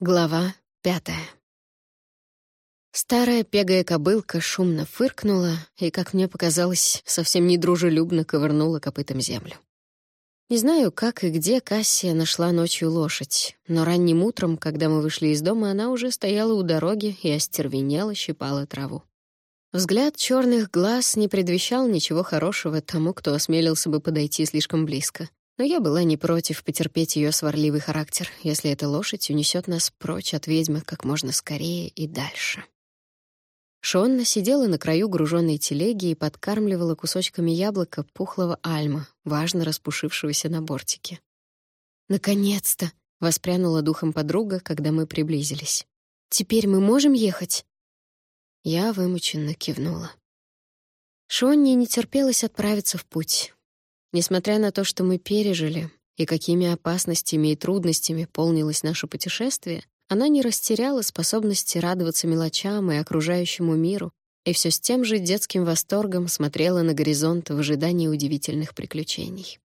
Глава пятая. Старая пегая кобылка шумно фыркнула и, как мне показалось, совсем недружелюбно ковырнула копытом землю. Не знаю, как и где Кассия нашла ночью лошадь, но ранним утром, когда мы вышли из дома, она уже стояла у дороги и остервенела щипала траву. Взгляд черных глаз не предвещал ничего хорошего тому, кто осмелился бы подойти слишком близко. Но я была не против потерпеть ее сварливый характер, если эта лошадь унесет нас прочь от ведьмы как можно скорее и дальше. Шонна сидела на краю груженной телеги и подкармливала кусочками яблока пухлого альма, важно распушившегося на бортике. «Наконец-то!» — воспрянула духом подруга, когда мы приблизились. «Теперь мы можем ехать?» Я вымученно кивнула. Шонне не терпелось отправиться в путь. Несмотря на то, что мы пережили, и какими опасностями и трудностями полнилось наше путешествие, она не растеряла способности радоваться мелочам и окружающему миру, и все с тем же детским восторгом смотрела на горизонт в ожидании удивительных приключений.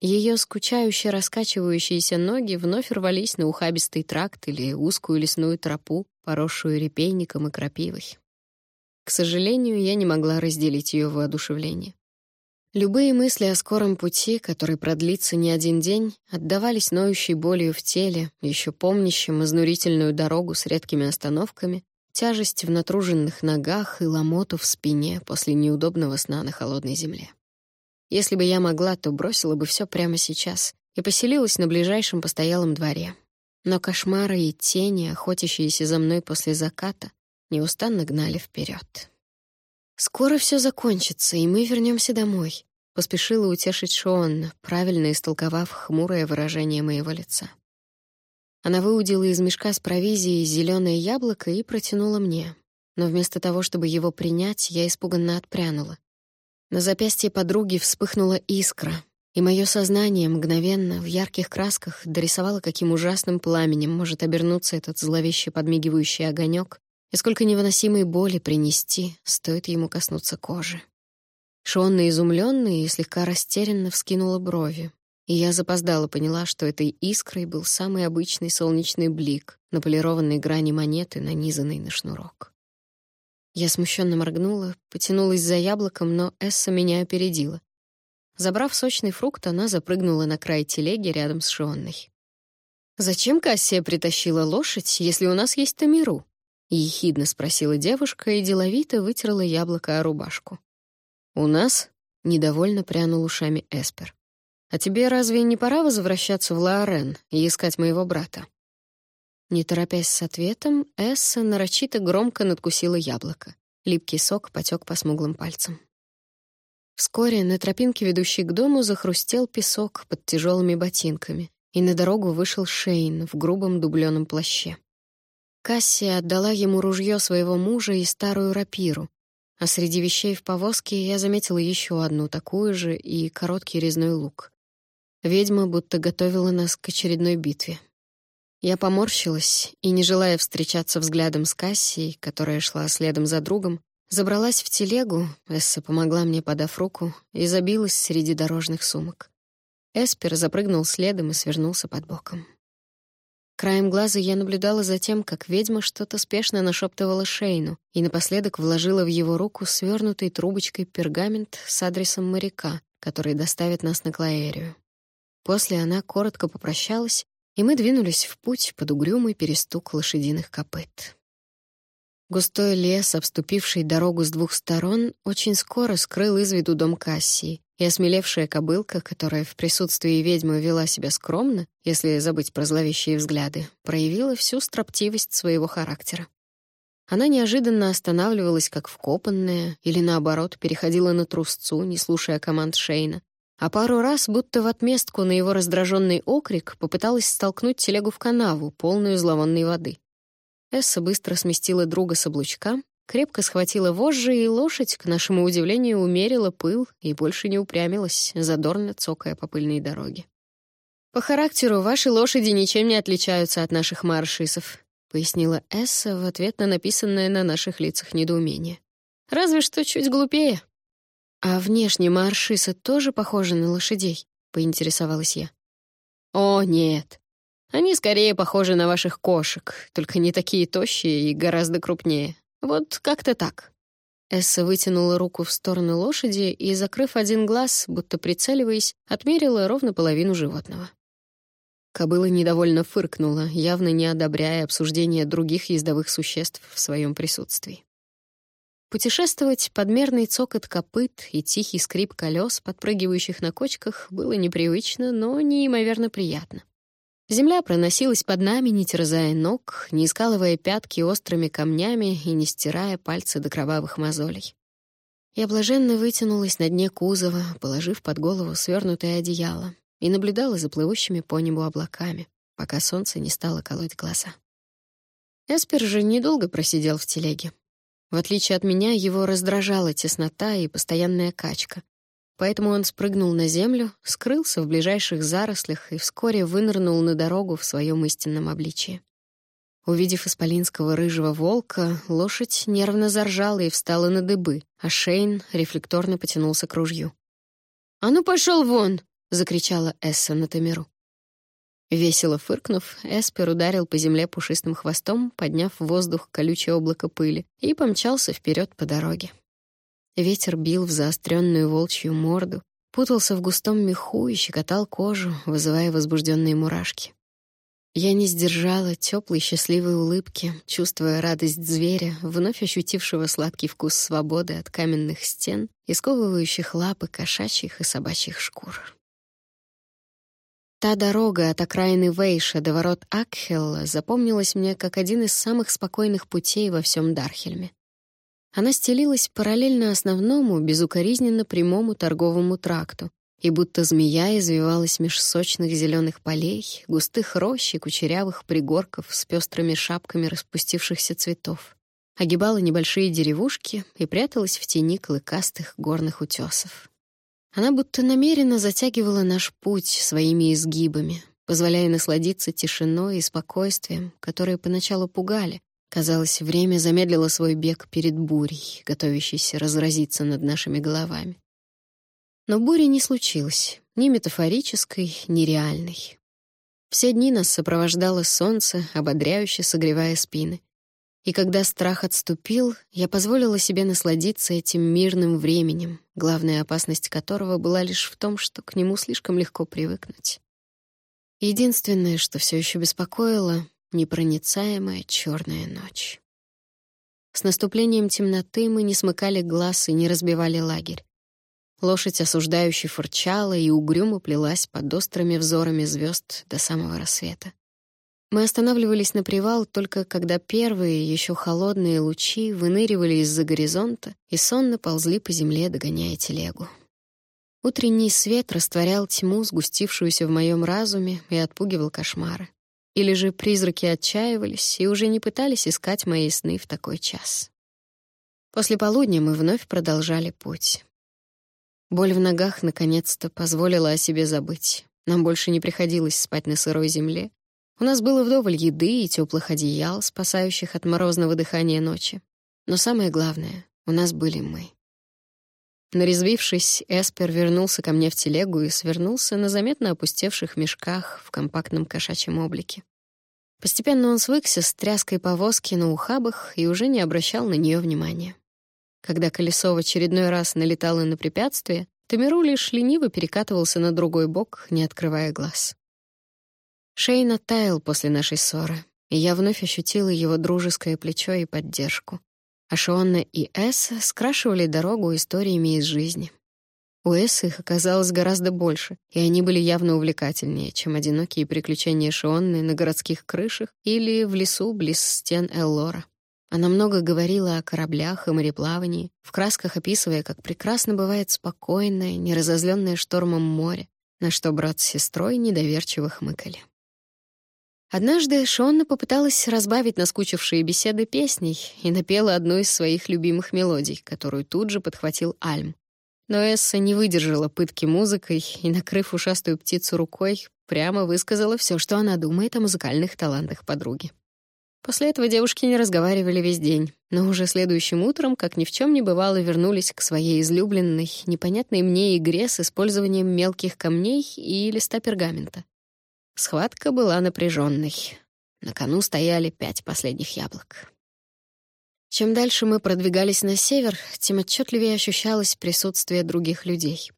Ее скучающе раскачивающиеся ноги вновь рвались на ухабистый тракт или узкую лесную тропу, поросшую репейником и крапивой. К сожалению, я не могла разделить ее воодушевление. Любые мысли о скором пути, который продлится не один день, отдавались ноющей болью в теле, еще помнящим изнурительную дорогу с редкими остановками, тяжесть в натруженных ногах и ломоту в спине после неудобного сна на холодной земле. Если бы я могла, то бросила бы все прямо сейчас и поселилась на ближайшем постоялом дворе. Но кошмары и тени, охотящиеся за мной после заката, неустанно гнали вперед. «Скоро все закончится, и мы вернемся домой», — поспешила утешить Шонна, правильно истолковав хмурое выражение моего лица. Она выудила из мешка с провизией зеленое яблоко и протянула мне. Но вместо того, чтобы его принять, я испуганно отпрянула. На запястье подруги вспыхнула искра, и мое сознание мгновенно в ярких красках дорисовало, каким ужасным пламенем может обернуться этот зловеще подмигивающий огонек, и сколько невыносимой боли принести, стоит ему коснуться кожи. Шонна, изумленная и слегка растерянно вскинула брови, и я запоздала поняла, что этой искрой был самый обычный солнечный блик на полированной грани монеты, нанизанной на шнурок. Я смущенно моргнула, потянулась за яблоком, но Эсса меня опередила. Забрав сочный фрукт, она запрыгнула на край телеги рядом с Шонной. «Зачем Кассия притащила лошадь, если у нас есть Тамиру?» — ехидно спросила девушка и деловито вытерла яблоко о рубашку. «У нас?» — недовольно прянул ушами Эспер. «А тебе разве не пора возвращаться в Лаорен и искать моего брата?» Не торопясь с ответом, Эсса нарочито громко надкусила яблоко. Липкий сок потек по смуглым пальцам. Вскоре на тропинке, ведущей к дому, захрустел песок под тяжелыми ботинками, и на дорогу вышел Шейн в грубом дубленом плаще. Кассия отдала ему ружье своего мужа и старую рапиру, а среди вещей в повозке я заметила еще одну такую же и короткий резной лук. Ведьма будто готовила нас к очередной битве. Я поморщилась и, не желая встречаться взглядом с Кассией, которая шла следом за другом, забралась в телегу, Эсса помогла мне, подав руку, и забилась среди дорожных сумок. Эспер запрыгнул следом и свернулся под боком. Краем глаза я наблюдала за тем, как ведьма что-то спешно нашептывала Шейну и напоследок вложила в его руку свернутой трубочкой пергамент с адресом моряка, который доставит нас на Клаэрию. После она коротко попрощалась, и мы двинулись в путь под угрюмый перестук лошадиных копыт. Густой лес, обступивший дорогу с двух сторон, очень скоро скрыл из виду дом Кассии, и осмелевшая кобылка, которая в присутствии ведьмы вела себя скромно, если забыть про зловещие взгляды, проявила всю строптивость своего характера. Она неожиданно останавливалась как вкопанная или, наоборот, переходила на трусцу, не слушая команд Шейна, а пару раз, будто в отместку на его раздраженный окрик, попыталась столкнуть телегу в канаву, полную зловонной воды. Эсса быстро сместила друга с облучка, крепко схватила вожжи, и лошадь, к нашему удивлению, умерила пыл и больше не упрямилась, задорно цокая по пыльной дороге. «По характеру ваши лошади ничем не отличаются от наших маршисов», пояснила Эсса в ответ на написанное на наших лицах недоумение. «Разве что чуть глупее». «А внешне маршисы тоже похожи на лошадей?» — поинтересовалась я. «О, нет». Они скорее похожи на ваших кошек, только не такие тощие и гораздо крупнее. Вот как-то так». Эсса вытянула руку в сторону лошади и, закрыв один глаз, будто прицеливаясь, отмерила ровно половину животного. Кобыла недовольно фыркнула, явно не одобряя обсуждение других ездовых существ в своем присутствии. Путешествовать под мерный цокот копыт и тихий скрип колес, подпрыгивающих на кочках, было непривычно, но неимоверно приятно. Земля проносилась под нами, не терзая ног, не скалывая пятки острыми камнями и не стирая пальцы до кровавых мозолей. Я блаженно вытянулась на дне кузова, положив под голову свернутое одеяло, и наблюдала за плывущими по небу облаками, пока солнце не стало колоть глаза. Эспер же недолго просидел в телеге. В отличие от меня, его раздражала теснота и постоянная качка, Поэтому он спрыгнул на землю, скрылся в ближайших зарослях и вскоре вынырнул на дорогу в своем истинном обличии. Увидев исполинского рыжего волка, лошадь нервно заржала и встала на дыбы, а Шейн рефлекторно потянулся к ружью. «А ну пошел вон!» — закричала Эсса на Тамиру. Весело фыркнув, Эспер ударил по земле пушистым хвостом, подняв в воздух колючее облако пыли, и помчался вперед по дороге. Ветер бил в заостренную волчью морду, путался в густом меху и щекотал кожу, вызывая возбужденные мурашки. Я не сдержала теплой счастливой улыбки, чувствуя радость зверя, вновь ощутившего сладкий вкус свободы от каменных стен и сковывающих лапы кошачьих и собачьих шкур. Та дорога от окраины Вейша до ворот Акхелла запомнилась мне как один из самых спокойных путей во всем Дархельме. Она стелилась параллельно основному, безукоризненно прямому торговому тракту, и будто змея извивалась меж сочных зеленых полей, густых рощ и кучерявых пригорков с пестрыми шапками распустившихся цветов. Огибала небольшие деревушки и пряталась в тени клыкастых горных утесов. Она будто намеренно затягивала наш путь своими изгибами, позволяя насладиться тишиной и спокойствием, которые поначалу пугали, Казалось, время замедлило свой бег перед бурей, готовящейся разразиться над нашими головами. Но бури не случилось, ни метафорической, ни реальной. Все дни нас сопровождало солнце, ободряюще согревая спины. И когда страх отступил, я позволила себе насладиться этим мирным временем, главная опасность которого была лишь в том, что к нему слишком легко привыкнуть. Единственное, что все еще беспокоило, непроницаемая черная ночь. С наступлением темноты мы не смыкали глаз и не разбивали лагерь. Лошадь осуждающе фырчала и угрюмо плелась под острыми взорами звезд до самого рассвета. Мы останавливались на привал только когда первые, еще холодные лучи выныривали из-за горизонта и сонно ползли по земле, догоняя телегу. Утренний свет растворял тьму, сгустившуюся в моем разуме, и отпугивал кошмары. Или же призраки отчаивались и уже не пытались искать мои сны в такой час. После полудня мы вновь продолжали путь. Боль в ногах наконец-то позволила о себе забыть. Нам больше не приходилось спать на сырой земле. У нас было вдоволь еды и теплых одеял, спасающих от морозного дыхания ночи. Но самое главное — у нас были мы. Нарезвившись, Эспер вернулся ко мне в телегу и свернулся на заметно опустевших мешках в компактном кошачьем облике. Постепенно он свыкся с тряской повозки на ухабах и уже не обращал на нее внимания. Когда колесо в очередной раз налетало на препятствие, Тамиру лишь лениво перекатывался на другой бок, не открывая глаз. Шейн оттаял после нашей ссоры, и я вновь ощутила его дружеское плечо и поддержку а Шонна и Эсса скрашивали дорогу историями из жизни. У Эссы их оказалось гораздо больше, и они были явно увлекательнее, чем одинокие приключения Шионны на городских крышах или в лесу близ стен Эллора. Она много говорила о кораблях и мореплавании, в красках описывая, как прекрасно бывает спокойное, неразозленное штормом море, на что брат с сестрой недоверчиво хмыкали. Однажды Шонна попыталась разбавить наскучившие беседы песней и напела одну из своих любимых мелодий, которую тут же подхватил Альм. Но Эсса не выдержала пытки музыкой и, накрыв ушастую птицу рукой, прямо высказала все, что она думает о музыкальных талантах подруги. После этого девушки не разговаривали весь день, но уже следующим утром, как ни в чем не бывало, вернулись к своей излюбленной, непонятной мне игре с использованием мелких камней и листа пергамента. Схватка была напряженной. На кону стояли пять последних яблок. Чем дальше мы продвигались на север, тем отчетливее ощущалось присутствие других людей.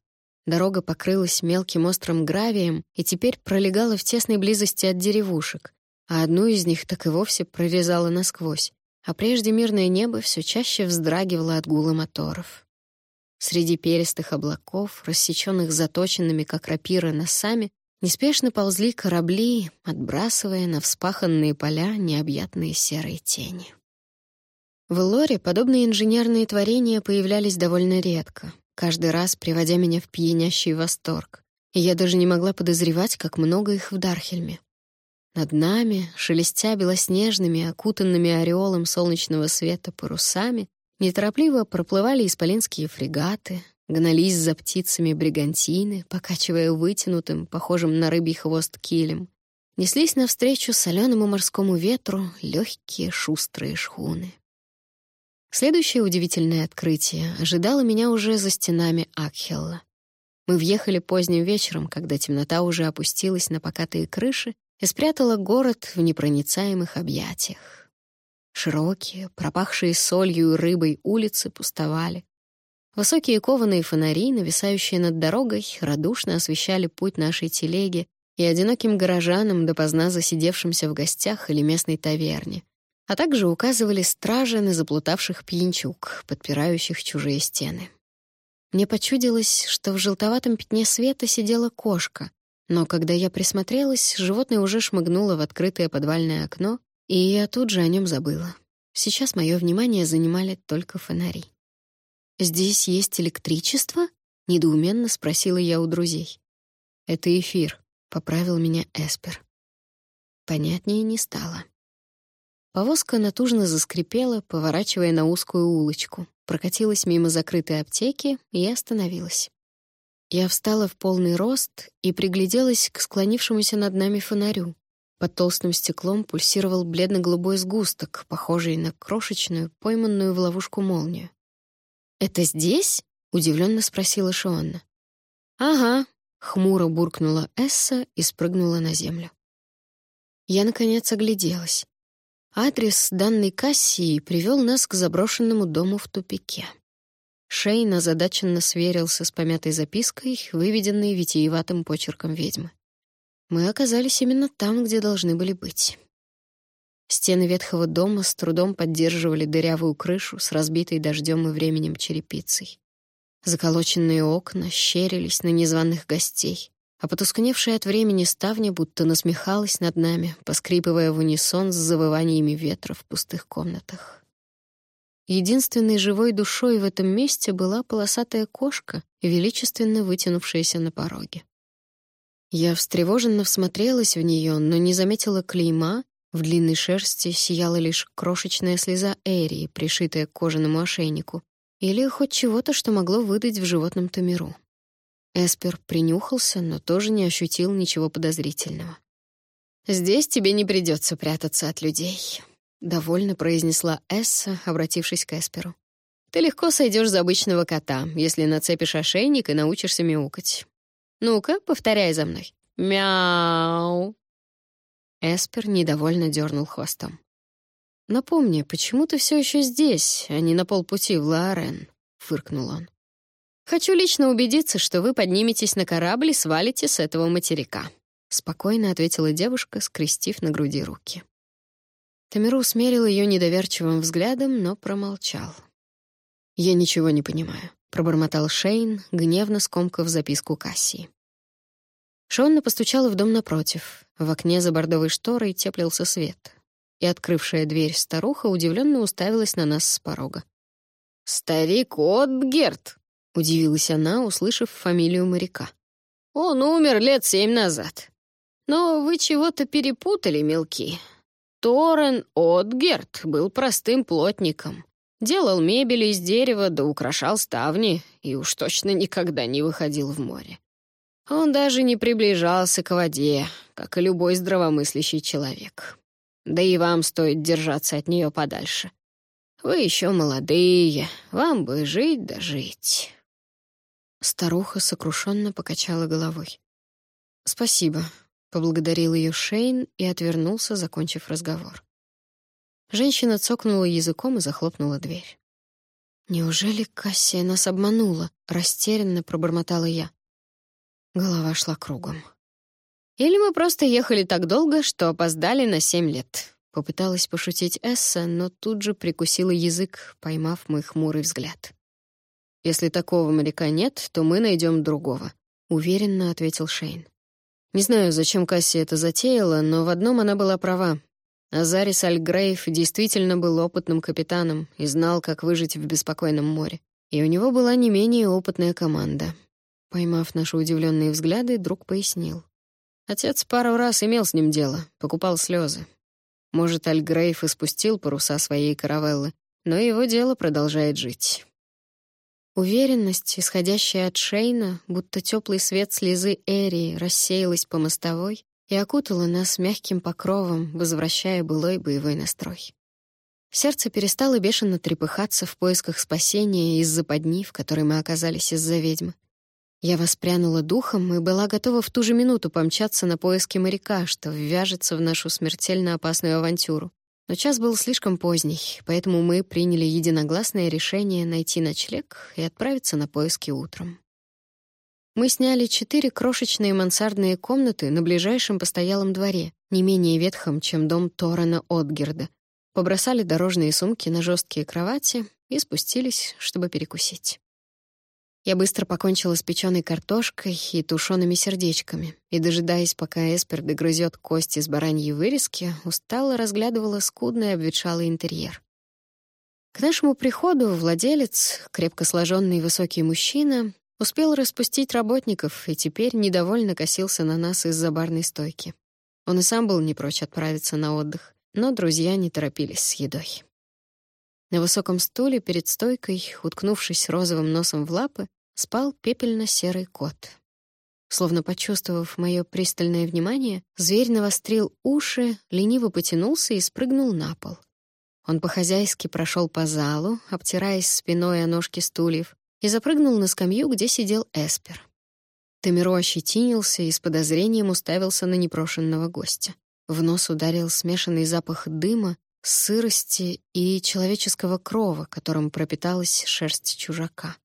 Дорога покрылась мелким острым гравием и теперь пролегала в тесной близости от деревушек, а одну из них так и вовсе прорезала насквозь, а прежде мирное небо все чаще вздрагивало от гула моторов. Среди перистых облаков, рассеченных заточенными, как рапиры, носами, неспешно ползли корабли, отбрасывая на вспаханные поля необъятные серые тени. В Лоре подобные инженерные творения появлялись довольно редко, каждый раз приводя меня в пьянящий восторг, и я даже не могла подозревать, как много их в Дархельме. Над нами, шелестя белоснежными, окутанными ореолом солнечного света парусами, неторопливо проплывали исполинские фрегаты, гнались за птицами бригантины, покачивая вытянутым, похожим на рыбий хвост килем, неслись навстречу соленому морскому ветру легкие шустрые шхуны. Следующее удивительное открытие ожидало меня уже за стенами Акхелла. Мы въехали поздним вечером, когда темнота уже опустилась на покатые крыши, и спрятала город в непроницаемых объятиях. Широкие, пропахшие солью и рыбой улицы пустовали. Высокие кованые фонари, нависающие над дорогой, радушно освещали путь нашей телеги и одиноким горожанам, допоздна засидевшимся в гостях или местной таверне, а также указывали стражи на заплутавших пьянчук, подпирающих чужие стены. Мне почудилось, что в желтоватом пятне света сидела кошка, но когда я присмотрелась, животное уже шмыгнуло в открытое подвальное окно, и я тут же о нем забыла. Сейчас мое внимание занимали только фонари. «Здесь есть электричество?» — недоуменно спросила я у друзей. «Это эфир», — поправил меня Эспер. Понятнее не стало. Повозка натужно заскрипела, поворачивая на узкую улочку, прокатилась мимо закрытой аптеки и остановилась. Я встала в полный рост и пригляделась к склонившемуся над нами фонарю. Под толстым стеклом пульсировал бледно-голубой сгусток, похожий на крошечную, пойманную в ловушку молнию. «Это здесь?» — удивленно спросила Шионна. «Ага», — хмуро буркнула Эсса и спрыгнула на землю. Я, наконец, огляделась. Адрес данной Кассии привел нас к заброшенному дому в тупике. Шейн озадаченно сверился с помятой запиской, выведенной витиеватым почерком ведьмы. Мы оказались именно там, где должны были быть. Стены ветхого дома с трудом поддерживали дырявую крышу с разбитой дождем и временем черепицей. Заколоченные окна щерились на незваных гостей, а потускневшая от времени ставня будто насмехалась над нами, поскрипывая в унисон с завываниями ветра в пустых комнатах. Единственной живой душой в этом месте была полосатая кошка, величественно вытянувшаяся на пороге. Я встревоженно всмотрелась в нее, но не заметила клейма, в длинной шерсти сияла лишь крошечная слеза Эрии, пришитая к кожаному ошейнику, или хоть чего-то, что могло выдать в животном-то миру. Эспер принюхался, но тоже не ощутил ничего подозрительного. «Здесь тебе не придется прятаться от людей», — довольно произнесла Эсса, обратившись к Эсперу. «Ты легко сойдешь за обычного кота, если нацепишь ошейник и научишься мяукать. Ну-ка, повторяй за мной. Мяу!» Эспер недовольно дернул хвостом. «Напомни, почему ты все еще здесь, а не на полпути в Лаорен?» — фыркнул он. «Хочу лично убедиться, что вы подниметесь на корабль и свалите с этого материка», — спокойно ответила девушка, скрестив на груди руки. Тамиру смерил ее недоверчивым взглядом, но промолчал. «Я ничего не понимаю», — пробормотал Шейн, гневно скомкав записку Кассии. Шонна постучала в дом напротив. В окне за бордовой шторой теплился свет. И открывшая дверь старуха удивленно уставилась на нас с порога. «Старик Отгерт!» — удивилась она, услышав фамилию моряка. «Он умер лет семь назад. Но вы чего-то перепутали, мелки. Торрен Отгерт был простым плотником. Делал мебель из дерева да украшал ставни и уж точно никогда не выходил в море. Он даже не приближался к воде, как и любой здравомыслящий человек. Да и вам стоит держаться от нее подальше. Вы еще молодые, вам бы жить да жить. Старуха сокрушенно покачала головой. «Спасибо», Поблагодарил ее Шейн и отвернулся, закончив разговор. Женщина цокнула языком и захлопнула дверь. «Неужели Кассия нас обманула?» — растерянно пробормотала я. Голова шла кругом. «Или мы просто ехали так долго, что опоздали на семь лет», — попыталась пошутить Эсса, но тут же прикусила язык, поймав мой хмурый взгляд. «Если такого моряка нет, то мы найдем другого», — уверенно ответил Шейн. Не знаю, зачем Касси это затеяла, но в одном она была права. Азарис Альгрейв действительно был опытным капитаном и знал, как выжить в беспокойном море. И у него была не менее опытная команда. Поймав наши удивленные взгляды, друг пояснил. Отец пару раз имел с ним дело, покупал слезы. Может, Альгрейв и спустил паруса своей каравеллы, но его дело продолжает жить. Уверенность, исходящая от Шейна, будто теплый свет слезы Эрии рассеялась по мостовой и окутала нас мягким покровом, возвращая былой боевой настрой. Сердце перестало бешено трепыхаться в поисках спасения из западни, в которой мы оказались из-за ведьмы. Я воспрянула духом и была готова в ту же минуту помчаться на поиски моряка, что ввяжется в нашу смертельно опасную авантюру. Но час был слишком поздний, поэтому мы приняли единогласное решение найти ночлег и отправиться на поиски утром. Мы сняли четыре крошечные мансардные комнаты на ближайшем постоялом дворе, не менее ветхом, чем дом Торана Отгерда, побросали дорожные сумки на жесткие кровати и спустились, чтобы перекусить. Я быстро покончила с печеной картошкой и тушеными сердечками, и, дожидаясь, пока Эспер догрызет кости с бараньей вырезки, устало разглядывала скудный обветшалый интерьер. К нашему приходу владелец, крепко сложенный высокий мужчина, успел распустить работников и теперь недовольно косился на нас из-за барной стойки. Он и сам был не прочь отправиться на отдых, но друзья не торопились с едой. На высоком стуле перед стойкой, уткнувшись розовым носом в лапы, спал пепельно-серый кот. Словно почувствовав мое пристальное внимание, зверь навострил уши, лениво потянулся и спрыгнул на пол. Он по-хозяйски прошел по залу, обтираясь спиной о ножки стульев, и запрыгнул на скамью, где сидел Эспер. Тамиро ощетинился и с подозрением уставился на непрошенного гостя. В нос ударил смешанный запах дыма, сырости и человеческого крова, которым пропиталась шерсть чужака.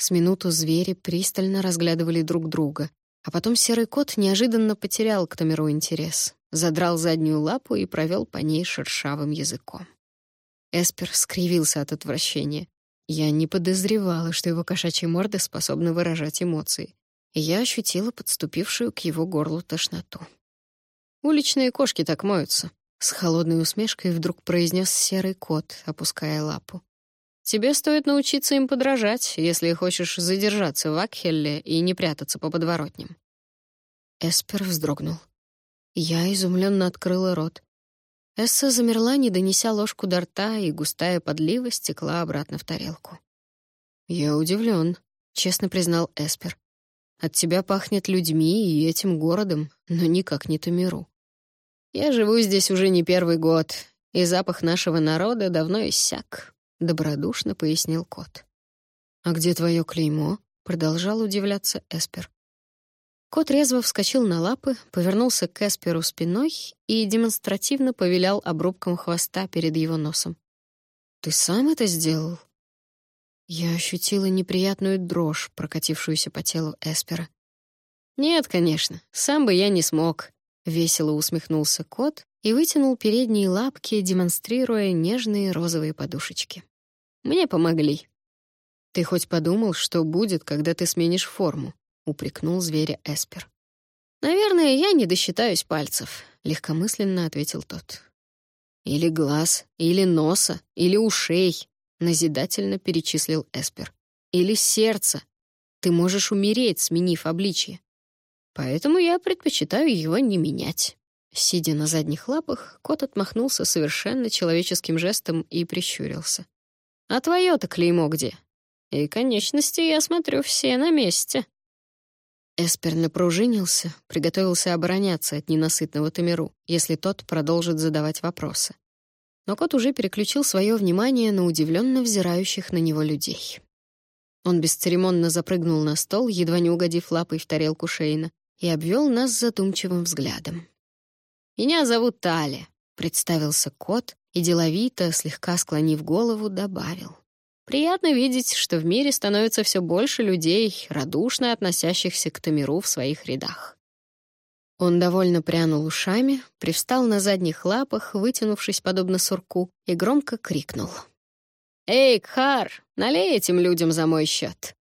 С минуту звери пристально разглядывали друг друга, а потом серый кот неожиданно потерял к Тамеру интерес, задрал заднюю лапу и провел по ней шершавым языком. Эспер скривился от отвращения. Я не подозревала, что его кошачья морда способна выражать эмоции, и я ощутила подступившую к его горлу тошноту. «Уличные кошки так моются», — с холодной усмешкой вдруг произнес серый кот, опуская лапу. Тебе стоит научиться им подражать, если хочешь задержаться в Акхелле и не прятаться по подворотням». Эспер вздрогнул. Я изумленно открыла рот. Эсса замерла, не донеся ложку до рта, и густая подлива стекла обратно в тарелку. «Я удивлен, честно признал Эспер. «От тебя пахнет людьми и этим городом, но никак не Тамиру. Я живу здесь уже не первый год, и запах нашего народа давно иссяк. — добродушно пояснил кот. «А где твое клеймо?» — продолжал удивляться Эспер. Кот резво вскочил на лапы, повернулся к Эсперу спиной и демонстративно повилял обрубком хвоста перед его носом. «Ты сам это сделал?» Я ощутила неприятную дрожь, прокатившуюся по телу Эспера. «Нет, конечно, сам бы я не смог», — весело усмехнулся кот и вытянул передние лапки, демонстрируя нежные розовые подушечки. Мне помогли. Ты хоть подумал, что будет, когда ты сменишь форму? упрекнул зверя Эспер. Наверное, я не досчитаюсь пальцев, легкомысленно ответил тот. Или глаз, или носа, или ушей, назидательно перечислил Эспер. Или сердца. Ты можешь умереть, сменив обличье. Поэтому я предпочитаю его не менять. Сидя на задних лапах, кот отмахнулся совершенно человеческим жестом и прищурился. А твое-то клеймо где? И конечности, я смотрю, все на месте». Эспер напружинился, приготовился обороняться от ненасытного Тамиру, если тот продолжит задавать вопросы. Но кот уже переключил свое внимание на удивленно взирающих на него людей. Он бесцеремонно запрыгнул на стол, едва не угодив лапой в тарелку Шейна, и обвел нас задумчивым взглядом. «Меня зовут Таля», — представился кот и деловито, слегка склонив голову, добавил. «Приятно видеть, что в мире становится все больше людей, радушно относящихся к Тамиру в своих рядах». Он довольно прянул ушами, привстал на задних лапах, вытянувшись подобно сурку, и громко крикнул. «Эй, Кхар, налей этим людям за мой счет!»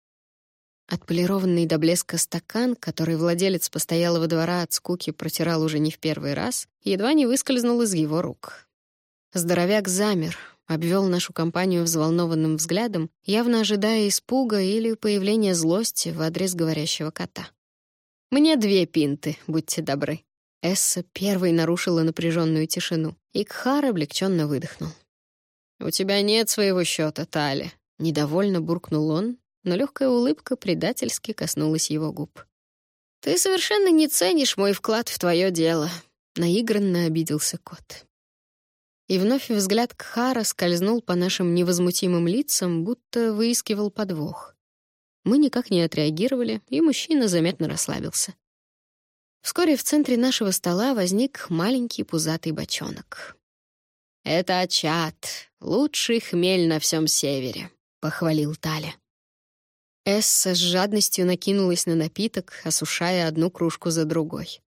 Отполированный до блеска стакан, который владелец постоялого двора от скуки протирал уже не в первый раз, едва не выскользнул из его рук. Здоровяк замер, обвел нашу компанию взволнованным взглядом, явно ожидая испуга или появления злости в адрес говорящего кота. «Мне две пинты, будьте добры». Эсса первой нарушила напряженную тишину, и Кхар облегченно выдохнул. «У тебя нет своего счета, Тали», — недовольно буркнул он, но легкая улыбка предательски коснулась его губ. «Ты совершенно не ценишь мой вклад в твое дело», — наигранно обиделся кот. И вновь взгляд Кхара скользнул по нашим невозмутимым лицам, будто выискивал подвох. Мы никак не отреагировали, и мужчина заметно расслабился. Вскоре в центре нашего стола возник маленький пузатый бочонок. «Это Ачат, лучший хмель на всем севере», — похвалил Таля. Эсса с жадностью накинулась на напиток, осушая одну кружку за другой.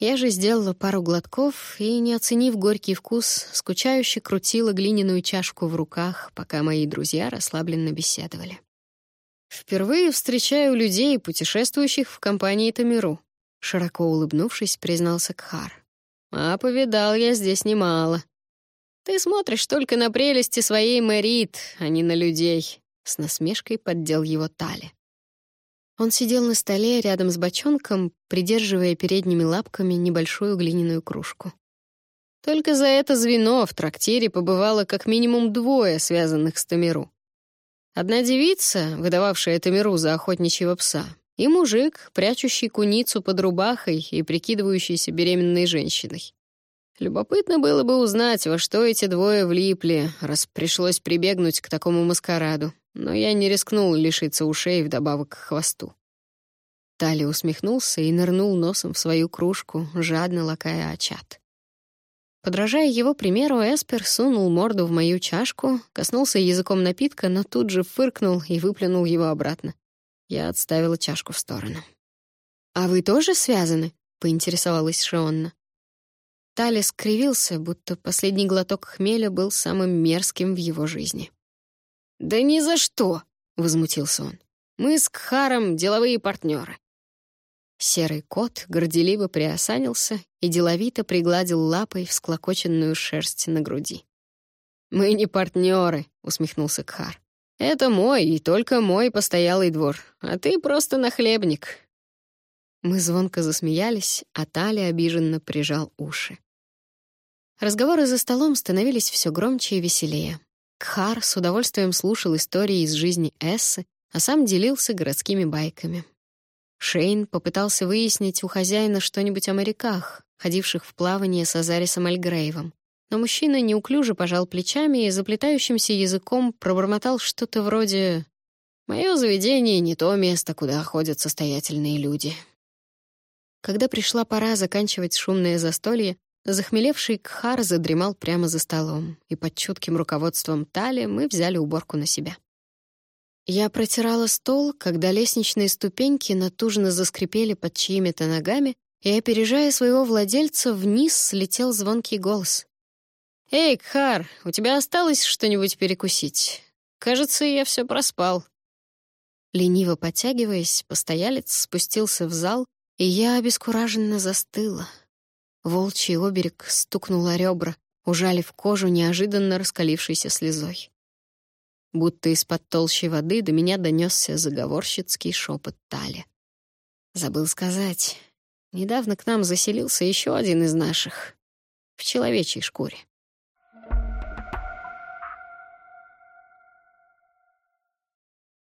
Я же сделала пару глотков и, не оценив горький вкус, скучающе крутила глиняную чашку в руках, пока мои друзья расслабленно беседовали. «Впервые встречаю людей, путешествующих в компании Тамиру», — широко улыбнувшись, признался Кхар. «А повидал я здесь немало. Ты смотришь только на прелести своей Мэрит, а не на людей», — с насмешкой поддел его Тали. Он сидел на столе рядом с бочонком, придерживая передними лапками небольшую глиняную кружку. Только за это звено в трактире побывало как минимум двое, связанных с Тамиру. Одна девица, выдававшая Тамиру за охотничьего пса, и мужик, прячущий куницу под рубахой и прикидывающийся беременной женщиной. Любопытно было бы узнать, во что эти двое влипли, раз пришлось прибегнуть к такому маскараду, но я не рискнул лишиться ушей вдобавок к хвосту. Тали усмехнулся и нырнул носом в свою кружку, жадно лакая очат. Подражая его примеру, Эспер сунул морду в мою чашку, коснулся языком напитка, но тут же фыркнул и выплюнул его обратно. Я отставила чашку в сторону. «А вы тоже связаны?» — поинтересовалась Шионна. Тали скривился, будто последний глоток хмеля был самым мерзким в его жизни. «Да ни за что!» — возмутился он. «Мы с Кхаром деловые партнеры. Серый кот горделиво приосанился и деловито пригладил лапой всклокоченную шерсть на груди. «Мы не партнеры», — усмехнулся Кхар. «Это мой и только мой постоялый двор, а ты просто нахлебник». Мы звонко засмеялись, а Тали обиженно прижал уши. Разговоры за столом становились все громче и веселее. Кхар с удовольствием слушал истории из жизни Эссы, а сам делился городскими байками. Шейн попытался выяснить у хозяина что-нибудь о моряках, ходивших в плавание с Азарисом Альгрейвом. Но мужчина неуклюже пожал плечами и заплетающимся языком пробормотал что-то вроде «Мое заведение не то место, куда ходят состоятельные люди». Когда пришла пора заканчивать шумное застолье, захмелевший Кхар задремал прямо за столом, и под чутким руководством Тали мы взяли уборку на себя. Я протирала стол, когда лестничные ступеньки натужно заскрипели под чьими-то ногами, и, опережая своего владельца, вниз слетел звонкий голос. «Эй, Кхар, у тебя осталось что-нибудь перекусить? Кажется, я все проспал». Лениво подтягиваясь, постоялец спустился в зал, и я обескураженно застыла. Волчий оберег стукнул о ребра, ужалив кожу неожиданно раскалившейся слезой будто из-под толщей воды до меня донесся заговорщицкий шепот Тали. Забыл сказать, недавно к нам заселился еще один из наших в человечьей шкуре.